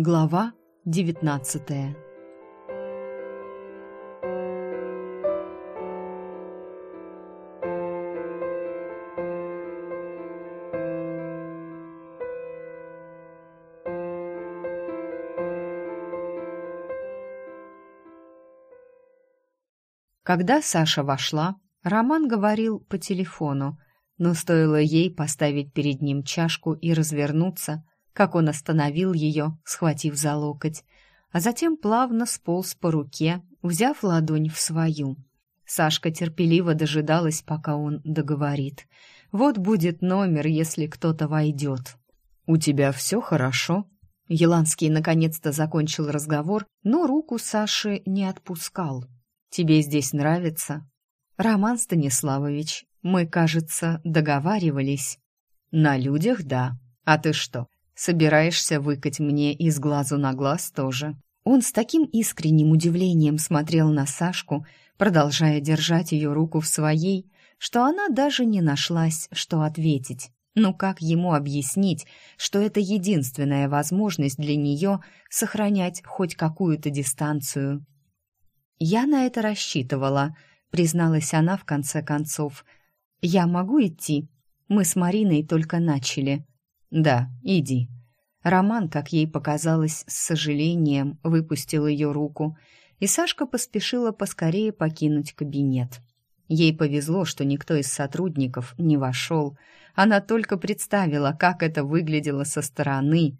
Глава девятнадцатая. Когда Саша вошла, Роман говорил по телефону, но стоило ей поставить перед ним чашку и развернуться, как он остановил ее, схватив за локоть, а затем плавно сполз по руке, взяв ладонь в свою. Сашка терпеливо дожидалась, пока он договорит. «Вот будет номер, если кто-то войдет». «У тебя все хорошо?» Еланский наконец-то закончил разговор, но руку Саши не отпускал. Тебе здесь нравится? Роман Станиславович, мы, кажется, договаривались. На людях, да. А ты что, собираешься выкать мне из глазу на глаз тоже? Он с таким искренним удивлением смотрел на Сашку, продолжая держать ее руку в своей, что она даже не нашлась, что ответить. Ну как ему объяснить, что это единственная возможность для нее сохранять хоть какую-то дистанцию? «Я на это рассчитывала», — призналась она в конце концов. «Я могу идти? Мы с Мариной только начали». «Да, иди». Роман, как ей показалось, с сожалением выпустил ее руку, и Сашка поспешила поскорее покинуть кабинет. Ей повезло, что никто из сотрудников не вошел. Она только представила, как это выглядело со стороны.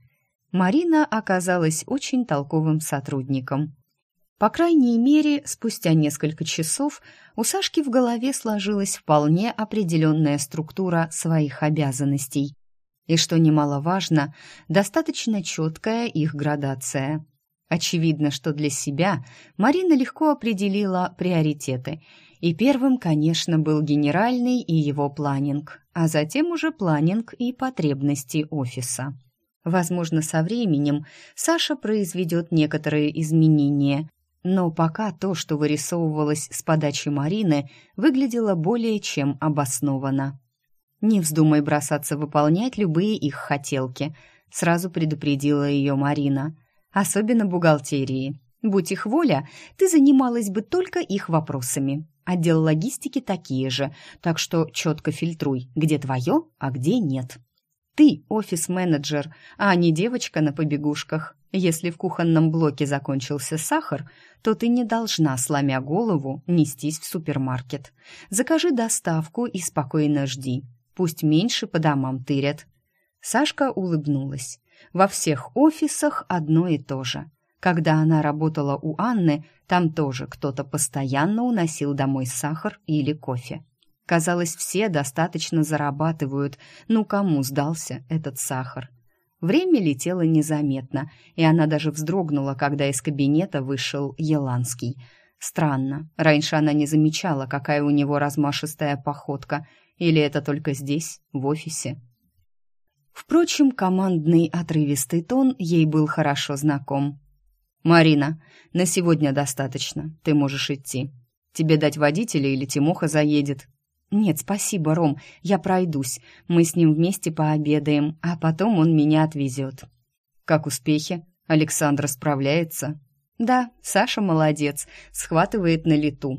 Марина оказалась очень толковым сотрудником. По крайней мере, спустя несколько часов у Сашки в голове сложилась вполне определенная структура своих обязанностей. И, что немаловажно, достаточно четкая их градация. Очевидно, что для себя Марина легко определила приоритеты. И первым, конечно, был генеральный и его планинг, а затем уже планинг и потребности офиса. Возможно, со временем Саша произведет некоторые изменения, но пока то, что вырисовывалось с подачи Марины, выглядело более чем обоснованно. «Не вздумай бросаться выполнять любые их хотелки», — сразу предупредила ее Марина. «Особенно бухгалтерии. Будь их воля, ты занималась бы только их вопросами. Отдел логистики такие же, так что четко фильтруй, где твое, а где нет». Ты офис-менеджер, а не девочка на побегушках. Если в кухонном блоке закончился сахар, то ты не должна, сломя голову, нестись в супермаркет. Закажи доставку и спокойно жди. Пусть меньше по домам тырят. Сашка улыбнулась. Во всех офисах одно и то же. Когда она работала у Анны, там тоже кто-то постоянно уносил домой сахар или кофе. Казалось, все достаточно зарабатывают. Ну, кому сдался этот сахар? Время летело незаметно, и она даже вздрогнула, когда из кабинета вышел Еланский. Странно, раньше она не замечала, какая у него размашистая походка. Или это только здесь, в офисе? Впрочем, командный отрывистый тон ей был хорошо знаком. «Марина, на сегодня достаточно, ты можешь идти. Тебе дать водителя или Тимоха заедет?» «Нет, спасибо, Ром, я пройдусь. Мы с ним вместе пообедаем, а потом он меня отвезет». «Как успехи? Александра справляется?» «Да, Саша молодец, схватывает на лету».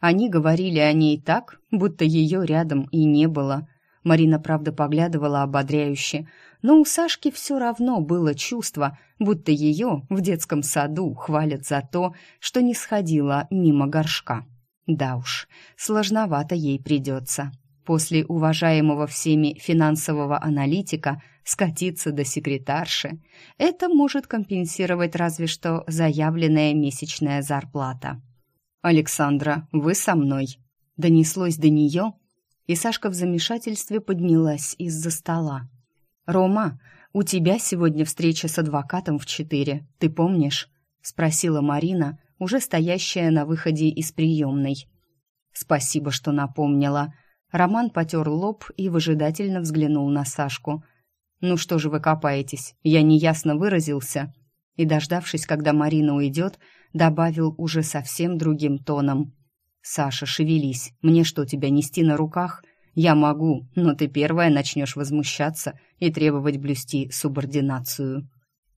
Они говорили о ней так, будто ее рядом и не было. Марина, правда, поглядывала ободряюще, но у Сашки все равно было чувство, будто ее в детском саду хвалят за то, что не сходила мимо горшка. Да уж, сложновато ей придется. После уважаемого всеми финансового аналитика скатиться до секретарши – это может компенсировать разве что заявленная месячная зарплата. «Александра, вы со мной?» Донеслось до нее, и Сашка в замешательстве поднялась из-за стола. «Рома, у тебя сегодня встреча с адвокатом в четыре, ты помнишь?» – спросила Марина, уже стоящая на выходе из приемной. «Спасибо, что напомнила». Роман потер лоб и выжидательно взглянул на Сашку. «Ну что же вы копаетесь? Я неясно выразился». И, дождавшись, когда Марина уйдет, добавил уже совсем другим тоном. «Саша, шевелись. Мне что, тебя нести на руках? Я могу, но ты первая начнешь возмущаться и требовать блюсти субординацию».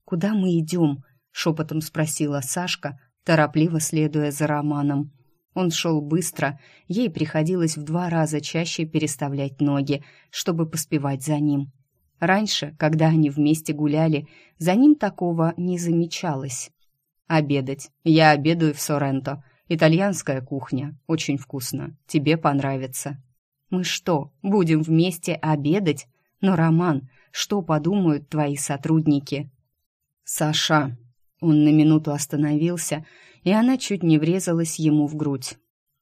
куда мы идем?» — шепотом спросила Сашка, торопливо следуя за Романом. Он шел быстро, ей приходилось в два раза чаще переставлять ноги, чтобы поспевать за ним. Раньше, когда они вместе гуляли, за ним такого не замечалось. «Обедать. Я обедаю в Соренто. Итальянская кухня. Очень вкусно. Тебе понравится». «Мы что, будем вместе обедать? Но, Роман, что подумают твои сотрудники?» «Саша!» Он на минуту остановился, и она чуть не врезалась ему в грудь.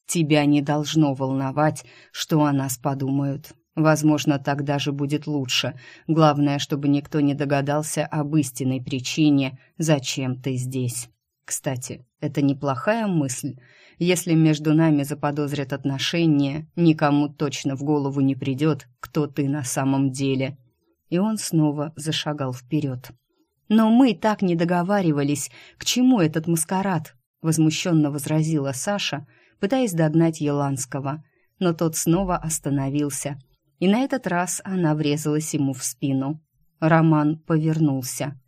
«Тебя не должно волновать, что о нас подумают. Возможно, так даже будет лучше. Главное, чтобы никто не догадался об истинной причине, зачем ты здесь. Кстати, это неплохая мысль. Если между нами заподозрят отношения, никому точно в голову не придет, кто ты на самом деле. И он снова зашагал вперед. «Но мы так не договаривались. К чему этот маскарад?» Возмущенно возразила Саша, пытаясь догнать Еланского. Но тот снова остановился – и на этот раз она врезалась ему в спину. Роман повернулся.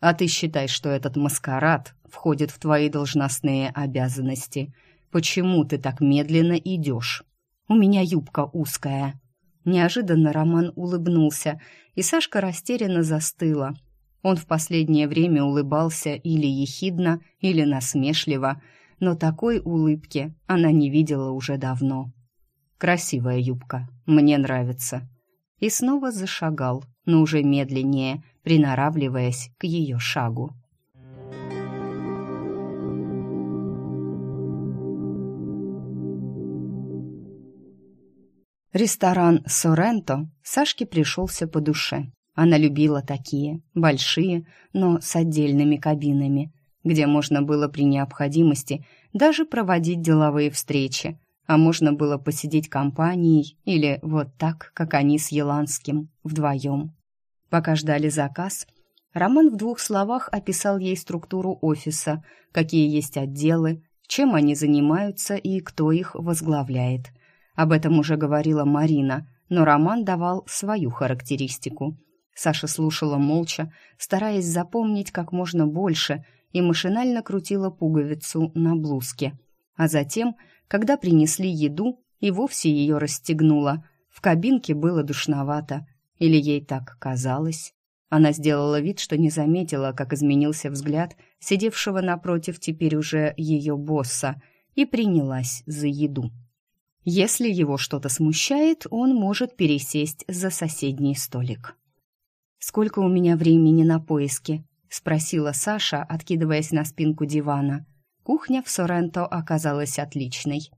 «А ты считай, что этот маскарад входит в твои должностные обязанности. Почему ты так медленно идешь? У меня юбка узкая». Неожиданно Роман улыбнулся, и Сашка растерянно застыла. Он в последнее время улыбался или ехидно, или насмешливо, но такой улыбки она не видела уже давно. Красивая юбка, мне нравится. И снова зашагал, но уже медленнее, приноравливаясь к ее шагу. Ресторан «Соренто» Сашке пришелся по душе. Она любила такие, большие, но с отдельными кабинами, где можно было при необходимости даже проводить деловые встречи, а можно было посидеть компанией или вот так, как они с Еланским, вдвоем. Пока ждали заказ, Роман в двух словах описал ей структуру офиса, какие есть отделы, чем они занимаются и кто их возглавляет. Об этом уже говорила Марина, но Роман давал свою характеристику. Саша слушала молча, стараясь запомнить как можно больше, и машинально крутила пуговицу на блузке. А затем когда принесли еду, и вовсе ее расстегнула. В кабинке было душновато. Или ей так казалось. Она сделала вид, что не заметила, как изменился взгляд сидевшего напротив теперь уже ее босса, и принялась за еду. Если его что-то смущает, он может пересесть за соседний столик. «Сколько у меня времени на поиски?» — спросила Саша, откидываясь на спинку дивана. Кухня в Соренто оказалась отличной.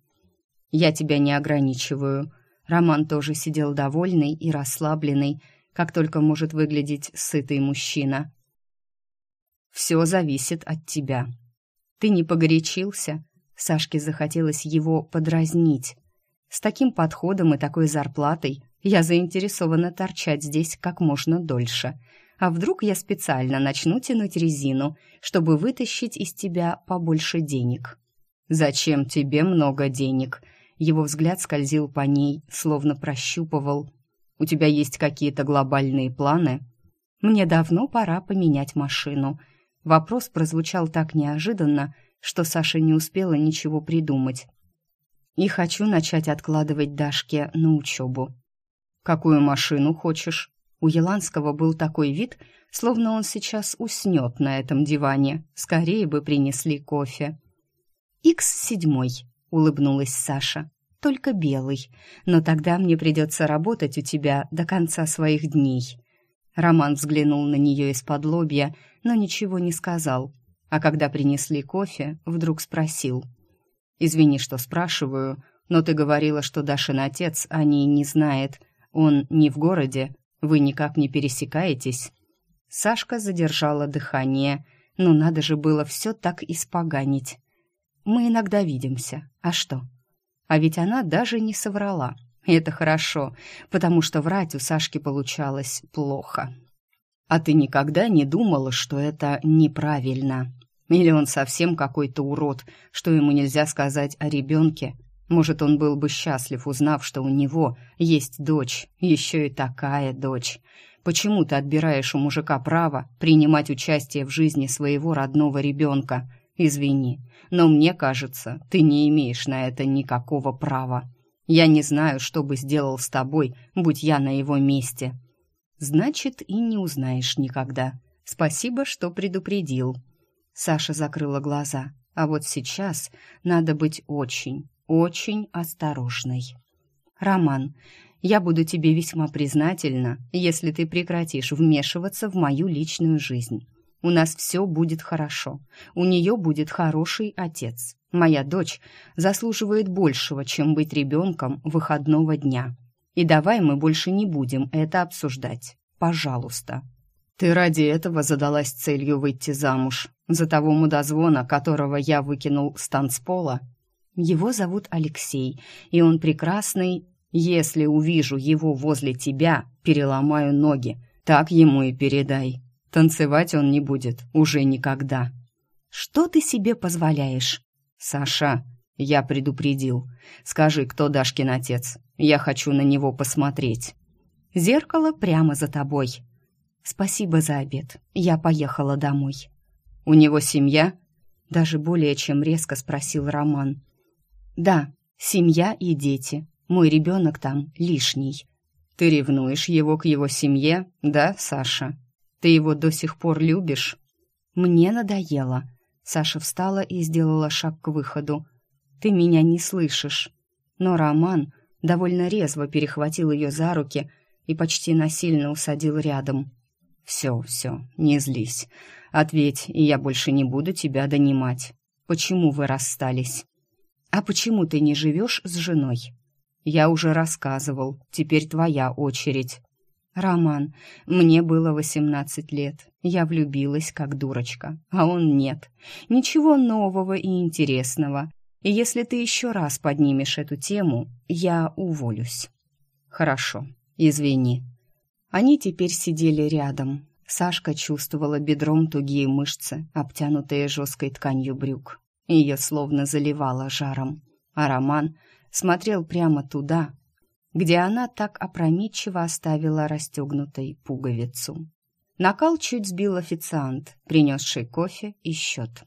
«Я тебя не ограничиваю». Роман тоже сидел довольный и расслабленный, как только может выглядеть сытый мужчина. «Все зависит от тебя». «Ты не погорячился?» Сашке захотелось его подразнить. «С таким подходом и такой зарплатой я заинтересована торчать здесь как можно дольше. А вдруг я специально начну тянуть резину, чтобы вытащить из тебя побольше денег? Зачем тебе много денег? Его взгляд скользил по ней, словно прощупывал. У тебя есть какие-то глобальные планы? Мне давно пора поменять машину. Вопрос прозвучал так неожиданно, что Саша не успела ничего придумать. И хочу начать откладывать Дашке на учебу. «Какую машину хочешь?» У Еланского был такой вид, словно он сейчас уснет на этом диване. Скорее бы принесли кофе. «Икс седьмой», — улыбнулась Саша. «Только белый. Но тогда мне придется работать у тебя до конца своих дней». Роман взглянул на нее из-под лобья, но ничего не сказал. А когда принесли кофе, вдруг спросил. «Извини, что спрашиваю, но ты говорила, что Дашин отец о ней не знает. Он не в городе?» Вы никак не пересекаетесь?» Сашка задержала дыхание. «Ну, надо же было все так испоганить. Мы иногда видимся. А что?» А ведь она даже не соврала. Это хорошо, потому что врать у Сашки получалось плохо. «А ты никогда не думала, что это неправильно?» Или он совсем какой-то урод, что ему нельзя сказать о ребенке, может, он был бы счастлив, узнав, что у него есть дочь, еще и такая дочь. Почему ты отбираешь у мужика право принимать участие в жизни своего родного ребенка? Извини, но мне кажется, ты не имеешь на это никакого права. Я не знаю, что бы сделал с тобой, будь я на его месте. Значит, и не узнаешь никогда. Спасибо, что предупредил. Саша закрыла глаза. А вот сейчас надо быть очень, очень осторожной. Роман, я буду тебе весьма признательна, если ты прекратишь вмешиваться в мою личную жизнь. У нас все будет хорошо. У нее будет хороший отец. Моя дочь заслуживает большего, чем быть ребенком выходного дня. И давай мы больше не будем это обсуждать. Пожалуйста. Ты ради этого задалась целью выйти замуж. За того мудозвона, которого я выкинул с танцпола. Его зовут Алексей, и он прекрасный если увижу его возле тебя, переломаю ноги. Так ему и передай. Танцевать он не будет уже никогда. Что ты себе позволяешь? Саша, я предупредил. Скажи, кто Дашкин отец? Я хочу на него посмотреть. Зеркало прямо за тобой. Спасибо за обед. Я поехала домой. У него семья? Даже более чем резко спросил Роман. Да, семья и дети. Мой ребенок там лишний. Ты ревнуешь его к его семье, да, Саша? Ты его до сих пор любишь? Мне надоело. Саша встала и сделала шаг к выходу. Ты меня не слышишь. Но Роман довольно резво перехватил ее за руки и почти насильно усадил рядом. «Все, все, не злись. Ответь, и я больше не буду тебя донимать. Почему вы расстались? А почему ты не живешь с женой?» Я уже рассказывал, теперь твоя очередь. Роман, мне было восемнадцать лет. Я влюбилась как дурочка, а он нет. Ничего нового и интересного. И если ты еще раз поднимешь эту тему, я уволюсь. Хорошо, извини. Они теперь сидели рядом. Сашка чувствовала бедром тугие мышцы, обтянутые жесткой тканью брюк. Ее словно заливало жаром. А Роман смотрел прямо туда, где она так опрометчиво оставила расстегнутой пуговицу. Накал чуть сбил официант, принесший кофе и счет.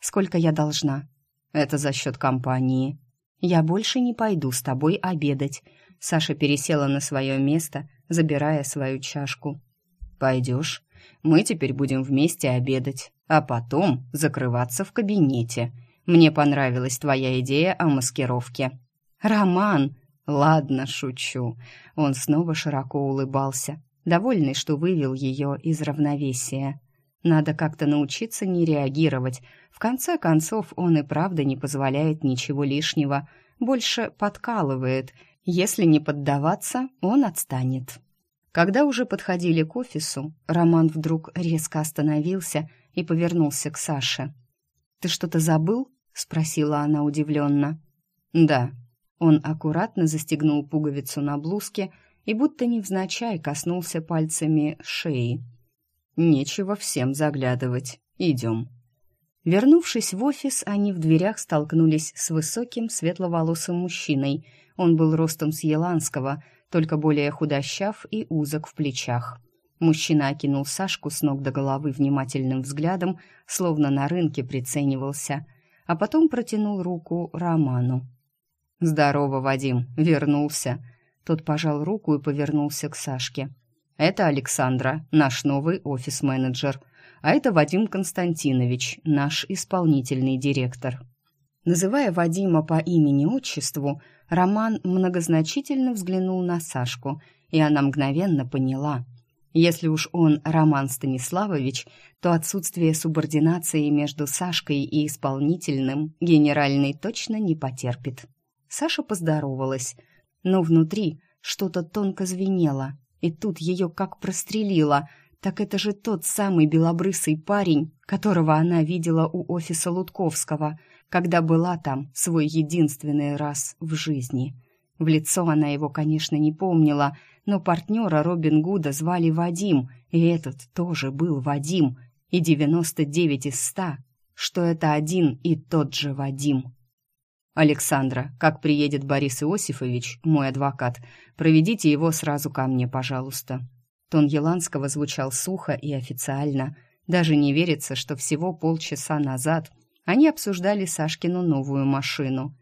«Сколько я должна?» «Это за счет компании». «Я больше не пойду с тобой обедать». Саша пересела на свое место, забирая свою чашку. «Пойдешь? Мы теперь будем вместе обедать, а потом закрываться в кабинете. Мне понравилась твоя идея о маскировке». «Роман!» «Ладно, шучу». Он снова широко улыбался, довольный, что вывел ее из равновесия. Надо как-то научиться не реагировать. В конце концов, он и правда не позволяет ничего лишнего, больше подкалывает. Если не поддаваться, он отстанет. Когда уже подходили к офису, Роман вдруг резко остановился и повернулся к Саше. «Ты что-то забыл?» — спросила она удивленно. «Да», он аккуратно застегнул пуговицу на блузке и будто невзначай коснулся пальцами шеи. «Нечего всем заглядывать. Идем». Вернувшись в офис, они в дверях столкнулись с высоким светловолосым мужчиной. Он был ростом с Еланского, только более худощав и узок в плечах. Мужчина окинул Сашку с ног до головы внимательным взглядом, словно на рынке приценивался, а потом протянул руку Роману. «Здорово, Вадим, вернулся». Тот пожал руку и повернулся к Сашке. «Это Александра, наш новый офис-менеджер, а это Вадим Константинович, наш исполнительный директор». Называя Вадима по имени-отчеству, Роман многозначительно взглянул на Сашку, и она мгновенно поняла. Если уж он Роман Станиславович, то отсутствие субординации между Сашкой и исполнительным генеральный точно не потерпит. Саша поздоровалась, но внутри что-то тонко звенело, и тут ее как прострелило. Так это же тот самый белобрысый парень, которого она видела у офиса Лутковского, когда была там свой единственный раз в жизни. В лицо она его, конечно, не помнила, но партнера Робин Гуда звали Вадим, и этот тоже был Вадим, и 99 из 100, что это один и тот же Вадим. «Александра, как приедет Борис Иосифович, мой адвокат, проведите его сразу ко мне, пожалуйста». Тон Еланского звучал сухо и официально. Даже не верится, что всего полчаса назад они обсуждали Сашкину новую машину.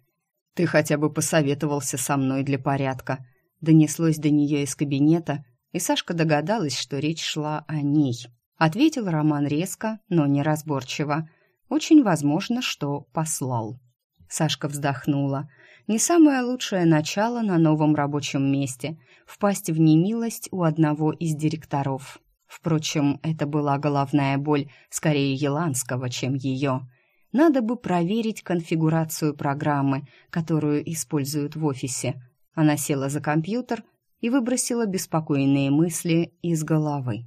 «Ты хотя бы посоветовался со мной для порядка», донеслось до нее из кабинета, и Сашка догадалась, что речь шла о ней. Ответил Роман резко, но неразборчиво. Очень возможно, что послал. Сашка вздохнула. Не самое лучшее начало на новом рабочем месте — впасть в немилость у одного из директоров. Впрочем, это была головная боль скорее Еланского, чем ее. Надо бы проверить конфигурацию программы, которую используют в офисе. Она села за компьютер и выбросила беспокойные мысли из головы.